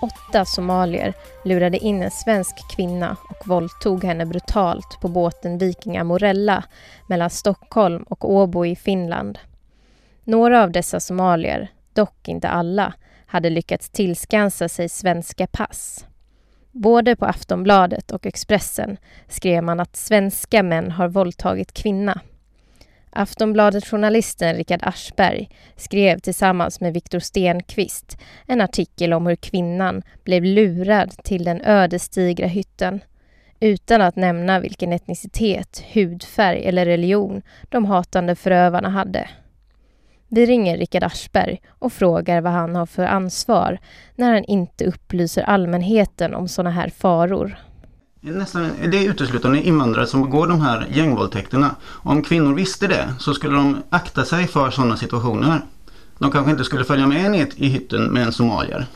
Åtta somalier lurade in en svensk kvinna och våldtog henne brutalt på båten Viking Amorella mellan Stockholm och Åbo i Finland. Några av dessa somalier, dock inte alla, hade lyckats tillskansa sig svenska pass. Både på Aftonbladet och Expressen skrev man att svenska män har våldtagit kvinna. Aftonbladet-journalisten Richard Aschberg skrev tillsammans med Viktor Stenqvist en artikel om hur kvinnan blev lurad till den ödesdigra hytten utan att nämna vilken etnicitet, hudfärg eller religion de hatande förövarna hade. Vi ringer Richard Aschberg och frågar vad han har för ansvar när han inte upplyser allmänheten om sådana här faror. Nästan, det är uteslutande invandrare som begår de här gängvåldtäkterna. Om kvinnor visste det så skulle de akta sig för sådana situationer. De kanske inte skulle följa med ner i hytten med en somalier.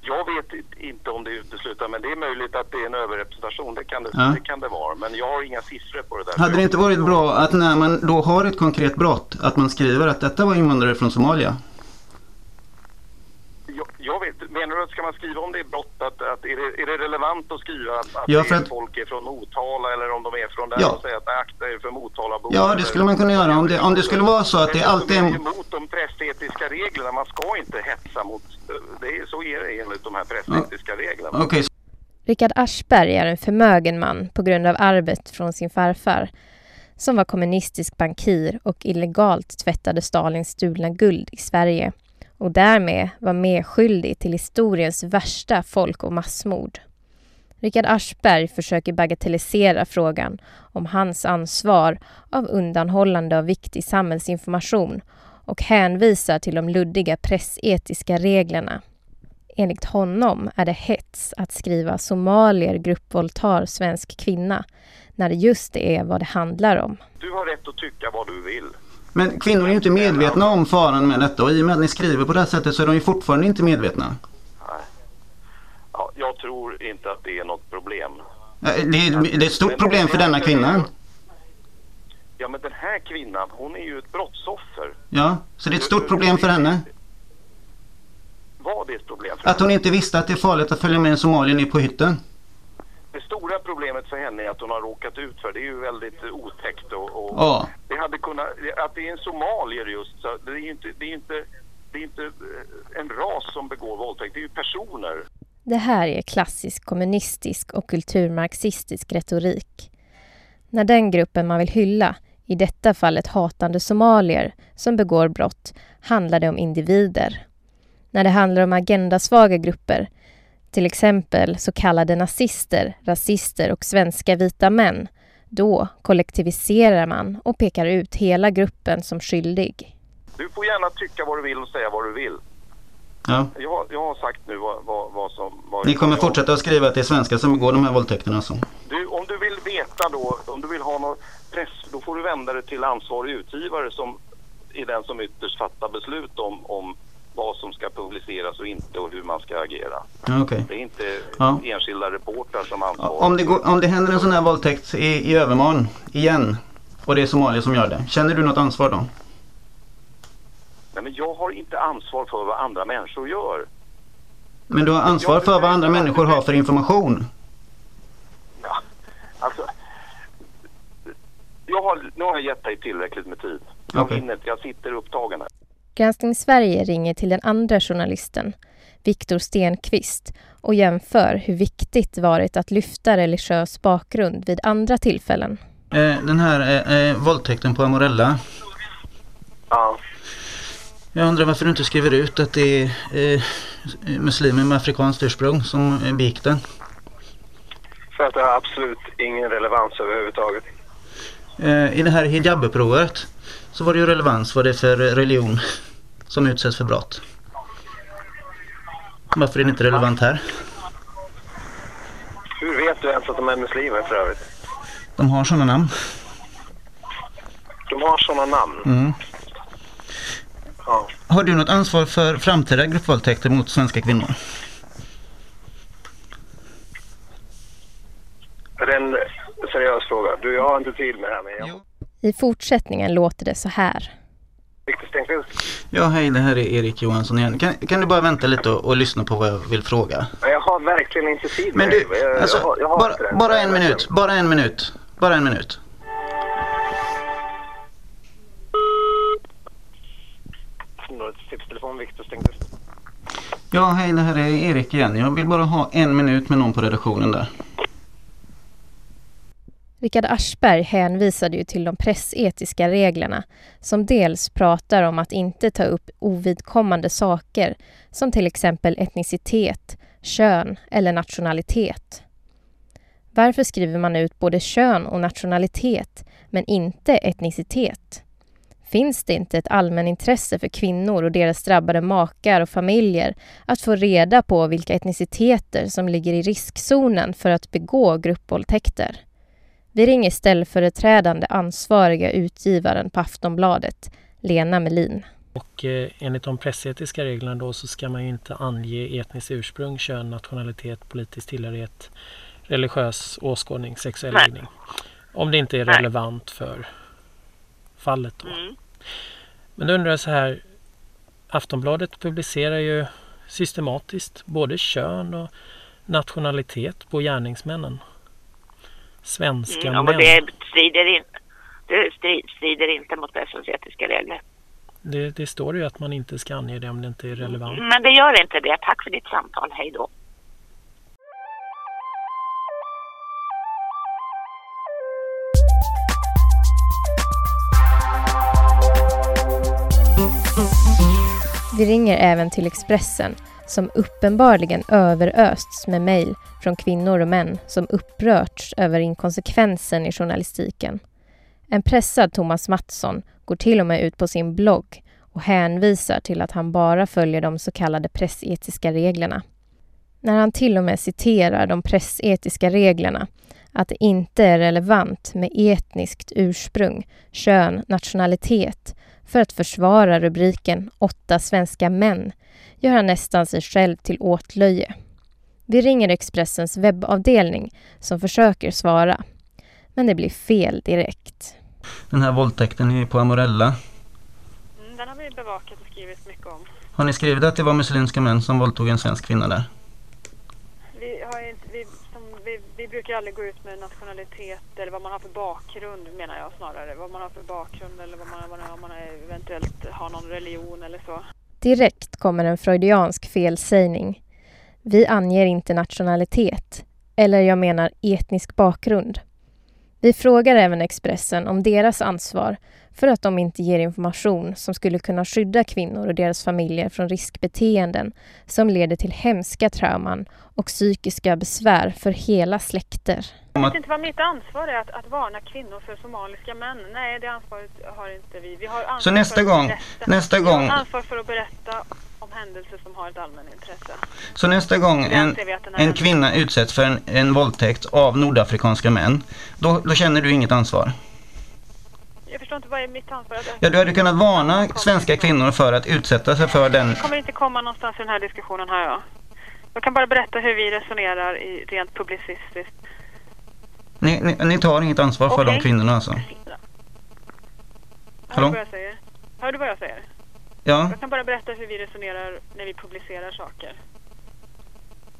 Jag vet inte om det är uteslutet men det är möjligt att det är en överrepresentation. Det kan det, Ja. det, kan det vara. Men jag har inga siffror på det där. Hade det inte varit bra att när man då har ett konkret brott att man skriver att detta var invandrare från Somalia? Jag, vet, menar du att ska man skriva om det är brott? Att, att är, det, är det relevant att skriva att, att, Ja, för att- folk är från Motala eller om de är från där Ja. och säga att akta er för Motala Ja, det skulle man kunna göra om det, om det skulle vara så att det alltid är... är... emot de pressetiska reglerna. Man ska inte hetsa mot... Det är, så är det enligt de här pressetiska reglerna. Okej, Richard Aschberg är en förmögen man på grund av arvet från sin farfar som var kommunistisk bankir och illegalt tvättade Stalins stulna guld i Sverige och därmed var medskyldig till historiens värsta folk och massmord. Richard Aschberg försöker bagatellisera frågan om hans ansvar av undanhållande av viktig samhällsinformation och hänvisar till de luddiga pressetiska reglerna. Enligt honom är det hets att skriva somalier gruppvåldtar svensk kvinna när det just är vad det handlar om. Du har rätt att tycka vad du vill. Men kvinnor är ju inte medvetna om faran med detta och i och med att ni skriver på det här sättet så är de ju fortfarande inte medvetna. Ja, jag tror inte att det är något problem. Det är, det är ett stort problem för denna kvinna. Ja, men den här kvinnan, hon är ju ett brottsoffer. Ja, så det är ett stort problem för henne. Vad är ett problem för Att hon henne? inte visste att det är farligt att följa med en somalier ner på hytten. Det stora problemet för henne är att hon har råkat ut för det. är ju väldigt eh, otäckt och, och Ja. det hade kunnat, att det är en somalier just, så det är ju inte, det är inte, det är inte eh, en ras som begår våldtäkt, det är ju personer. Det här är klassisk kommunistisk och kulturmarxistisk retorik. När den gruppen man vill hylla, i detta fallet hatande somalier, som begår brott, handlar det om individer. När det handlar om agendasvaga grupper, till exempel så kallade nazister, rasister och svenska vita män, då kollektiviserar man och pekar ut hela gruppen som skyldig. Du får gärna tycka vad du vill och säga vad du vill. Ja. Jag, jag har sagt nu vad, vad, vad som... Vad Ni kommer fortsätta att skriva att det är svenskar som begår de här våldtäkterna alltså. Du, om du vill veta då, om du vill ha någon press, då får du vända dig till ansvarig utgivare som är den som ytterst fattar beslut om, om vad som ska publiceras och inte och hur man ska agera. Okej. Det är inte Ja. enskilda reportrar som ansvarar. Om det, går, om det händer en sån här våldtäkt i, i övermorgon, igen, och det är somalier som gör det. Känner du något ansvar då? Nej, men jag har inte ansvar för vad andra människor gör. Men du har ansvar för vad andra människor har för information. Ja, alltså, jag har, nu har jag gett dig tillräckligt med tid. Jag Okej. hinner jag sitter upptagen här. Granskning Sverige ringer till den andra journalisten, Viktor Stenqvist, och jämför hur viktigt varit att lyfta religiös bakgrund vid andra tillfällen. Eh, den här eh, eh, våldtäkten på Amorella. Ja. Jag undrar varför du inte skriver ut att det är eh, muslimer med afrikanskt ursprung som eh, begick den. För att det har absolut ingen relevans överhuvudtaget. Eh, I det här hijab-upproret så var det ju relevans vad det är för religion som utsätts för brott. Varför är det inte relevant här? Hur vet du ens att de är muslimer för övrigt? De har sådana namn. De har sådana namn. Mm. Ja. Har du något ansvar för framtida gruppvåldtäkter mot svenska kvinnor? Är det en seriös fråga? Du, jag har inte tid med det här men jag... I fortsättningen låter det så här. Stenqvist. Ja, hej, det här är Erik Johansson igen. Kan, kan du bara vänta lite och, och lyssna på vad jag vill fråga? Men Jag har verkligen inte tid Men med du, det. jag, alltså, jag, har- jag har bara, bara en minut, bara en minut, bara en minut. Ja, hej, det här är Erik igen. Jag vill bara ha en minut med någon på redaktionen där. Richard Aschberg hänvisade ju till de pressetiska reglerna som dels pratar om att inte ta upp ovidkommande saker som till exempel etnicitet, kön eller nationalitet. Varför skriver man ut både kön och nationalitet men inte etnicitet? Finns det inte ett allmänintresse för kvinnor och deras drabbade makar och familjer att få reda på vilka etniciteter som ligger i riskzonen för att begå gruppvåldtäkter? Vi ringer ställföreträdande ansvariga utgivaren på Aftonbladet, Lena Melin. Och eh, enligt de pressetiska reglerna då så ska man ju inte ange etniskt ursprung, kön, nationalitet, politisk tillhörighet, religiös åskådning, sexuell läggning. Om det inte är Nej. relevant för fallet då. Mm. Men då undrar jag så här. Aftonbladet publicerar ju systematiskt både kön och nationalitet på gärningsmännen. Svenska Mm, män. det strider, in, det stri- strider inte mot pressens etiska regler. Det, det står ju att man inte ska ange det om det inte är relevant. Men det gör inte det. Tack för ditt samtal. Hej då. Vi ringer även till Expressen som uppenbarligen överösts med mejl från kvinnor och män som upprörts över inkonsekvensen i journalistiken. En pressad Thomas Mattsson går till och med ut på sin blogg och hänvisar till att han bara följer de så kallade pressetiska reglerna. När han till och med citerar de pressetiska reglerna att det inte är relevant med etniskt ursprung, kön, nationalitet för att försvara rubriken Åtta svenska män gör han nästan sig själv till åtlöje. Vi ringer Expressens webbavdelning som försöker svara. Men det blir fel direkt. Den här våldtäkten är på Amorella. Mm, Den har vi bevakat och skrivit mycket om. Har ni skrivit att det var muslimska män som våldtog en svensk kvinna där? Vi, har inte, vi, som, vi, brukar aldrig gå ut med nationalitet eller vad man har för bakgrund menar jag snarare. Vad man har för bakgrund eller vad man, vad man, om man eventuellt har någon religion eller så. Direkt kommer en freudiansk felsägning. Vi anger inte nationalitet, eller jag menar etnisk bakgrund. Vi frågar även Expressen om deras ansvar för att de inte ger information som skulle kunna skydda kvinnor och deras familjer från riskbeteenden som leder till hemska trauman och psykiska besvär för hela släkter. Jag vet inte vad mitt ansvar är att, att varna kvinnor för somaliska män. Nej, det ansvaret har inte vi. vi har ansvar Så nästa för att gång- berätta- nästa Vi gång- har ansvar för att berätta om händelser som har ett allmänintresse. Så nästa gång en, en kvinna utsätts för en, en våldtäkt av nordafrikanska män, då, då känner du inget ansvar? Jag förstår inte vad är mitt ansvar. Ja, du hade kunnat varna svenska kvinnor för att utsätta sig för den... Jag kommer inte komma någonstans i den här diskussionen här ja. Jag kan bara berätta hur vi resonerar i rent publicistiskt. Ni, ni, ni tar inget ansvar för de kvinnorna alltså? Hör Hallå? du vad jag säger? Hör du vad jag säger? Ja, Jag kan bara berätta hur vi resonerar när vi publicerar saker.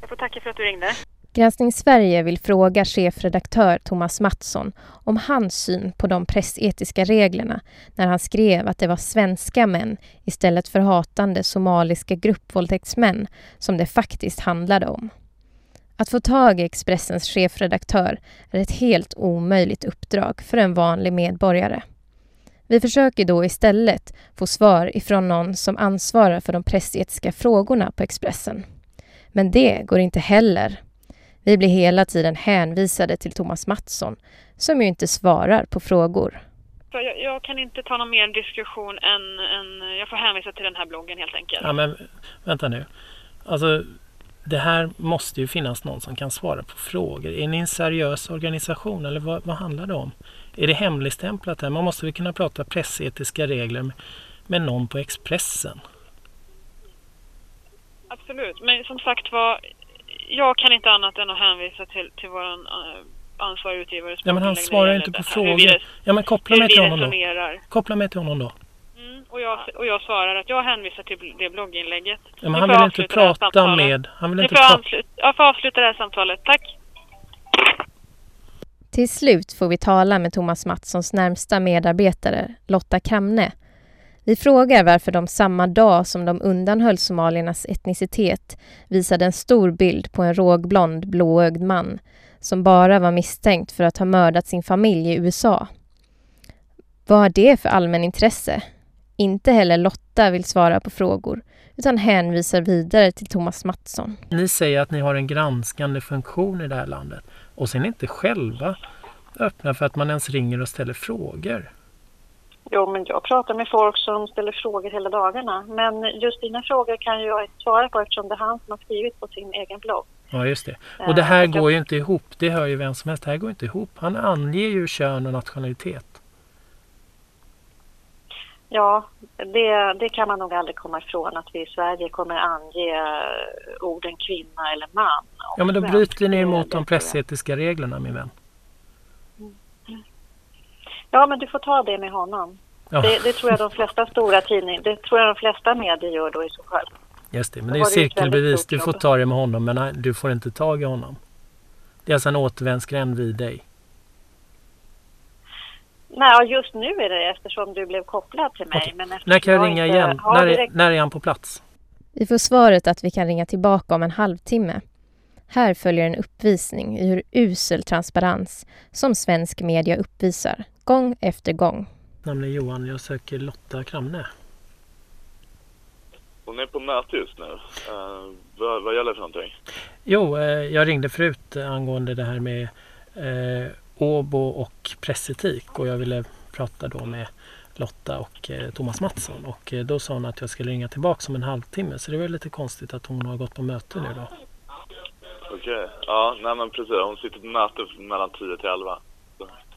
Jag får tacka för att du ringde. Granskning Sverige vill fråga chefredaktör Thomas Mattsson om hans syn på de pressetiska reglerna när han skrev att det var svenska män istället för hatande somaliska gruppvåldtäktsmän som det faktiskt handlade om. Att få tag i Expressens chefredaktör är ett helt omöjligt uppdrag för en vanlig medborgare. Vi försöker då istället få svar ifrån någon som ansvarar för de pressetiska frågorna på Expressen. Men det går inte heller. Vi blir hela tiden hänvisade till Thomas Mattsson som ju inte svarar på frågor. Jag, jag kan inte ta någon mer diskussion än, än... Jag får hänvisa till den här bloggen helt enkelt. Ja, men vänta nu. Alltså, det här måste ju finnas någon som kan svara på frågor. Är ni en seriös organisation eller vad, vad handlar det om? Är det hemligstämplat här? Man måste väl kunna prata pressetiska regler med, med någon på Expressen? Absolut, men som sagt var, jag kan inte annat än att hänvisa till, till vår uh, ansvariga utgivare. Ja, men han svarar när inte på frågor. Ja, men koppla mig till honom då. Koppla mig till honom då. Och jag och jag svarar att jag hänvisar till det blogginlägget. Ja, men han vill inte prata med... Han vill inte prata... jag får avsluta det här samtalet. Tack! Till slut får vi tala med Thomas Mattssons närmsta medarbetare, Lotta Kamne. Vi frågar varför de samma dag som de undanhöll somaliernas etnicitet visade en stor bild på en rågblond, blåögd man som bara var misstänkt för att ha mördat sin familj i USA. Vad har det för allmänintresse? Inte heller Lotta vill svara på frågor utan hänvisar vidare till Thomas Mattsson. Ni säger att ni har en granskande funktion i det här landet och sen inte själva öppna för att man ens ringer och ställer frågor. Jo, men jag pratar med folk som ställer frågor hela dagarna. Men just dina frågor kan ju jag inte svara på eftersom det är han som har skrivit på sin egen blogg. Ja, just det. Och det här Eh, jag- går ju inte ihop. Det hör ju vem som helst. Det här går inte ihop. Han anger ju kön och nationalitet. Ja, det, det kan man nog aldrig komma ifrån att vi i Sverige kommer ange eh, orden kvinna eller man. Ja, men då bryter ni det de pressetiska reglerna, min vän. Ja, men du får ta det med honom. Ja, Det, det tror jag de flesta stora tidningar, det tror jag de flesta medier gör då i så fall. just det. Men det är cirkelbevis. Du får ta det med honom, men nej, du får inte tag i honom. Det är alltså en återvändsgränd vid dig. Nej, just nu är det eftersom du blev kopplad till mig. Eftersom När kan jag ringa inte igen? När är, direkt- när är han på plats? Vi får svaret att vi kan ringa tillbaka om en halvtimme. Här följer en uppvisning i hur usel transparens som svensk media uppvisar, gång efter gång. Namnet är Johan. Jag söker Lotta Kramne. Hon är på möte just nu. Uh, vad, vad gäller det för någonting? Jo, eh, jag ringde förut angående det här med eh, Åbo och pressetik och jag ville prata då med Lotta och eh, Thomas Mattsson och eh, då sa hon att jag skulle ringa tillbaka om en halvtimme så det var lite konstigt att hon har gått på möte nu då. Okej. Ja, nej men precis. Hon sitter på möte mellan 10 till 11.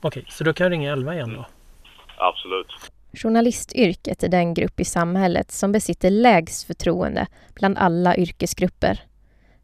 Okej, så då kan jag ringa 11 igen då. Absolut. Journalistyrket är den grupp i samhället som besitter lägst förtroende bland alla yrkesgrupper.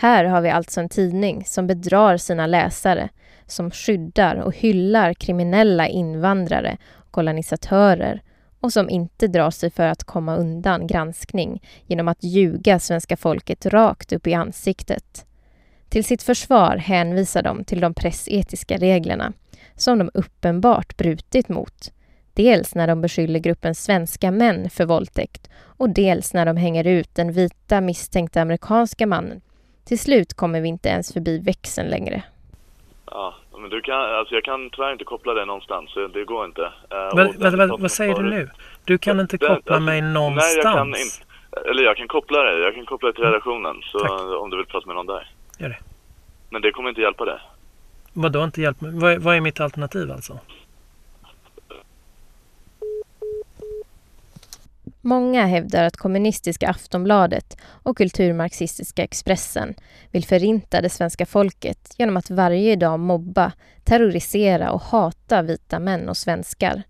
Här har vi alltså en tidning som bedrar sina läsare, som skyddar och hyllar kriminella invandrare och kolonisatörer och som inte drar sig för att komma undan granskning genom att ljuga svenska folket rakt upp i ansiktet. Till sitt försvar hänvisar de till de pressetiska reglerna som de uppenbart brutit mot Dels när de beskyller gruppen svenska män för våldtäkt och dels när de hänger ut den vita misstänkta amerikanska mannen. Till slut kommer vi inte ens förbi växeln längre. Ja, men du kan, alltså jag kan tyvärr inte koppla dig någonstans. så Det går inte. Uh, Vad, vad, vad, vad säger du nu? Du kan inte koppla mig någonstans. Nej, jag kan inte. Eller jag kan koppla dig. Jag kan koppla dig till redaktionen. Så om du vill prata med någon där. Gör det. Men det kommer inte hjälpa dig. Vad då inte hjälp mig? Vad, vad är mitt alternativ alltså? Många hävdar att kommunistiska Aftonbladet och kulturmarxistiska Expressen vill förinta det svenska folket genom att varje dag mobba, terrorisera och hata vita män och svenskar.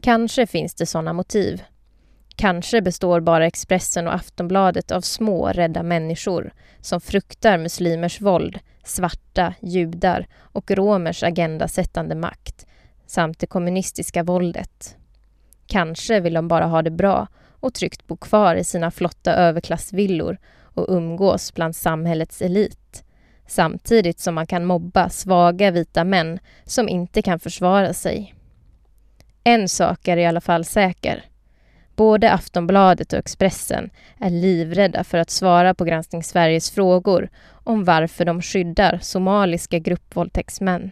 Kanske finns det sådana motiv. Kanske består bara Expressen och Aftonbladet av små, rädda människor som fruktar muslimers våld, svarta, judar och romers agendasättande makt samt det kommunistiska våldet. Kanske vill de bara ha det bra och tryggt bo kvar i sina flotta överklassvillor och umgås bland samhällets elit. Samtidigt som man kan mobba svaga vita män som inte kan försvara sig. En sak är i alla fall säker. Både Aftonbladet och Expressen är livrädda för att svara på Granskning Sveriges frågor om varför de skyddar somaliska gruppvåldtäktsmän.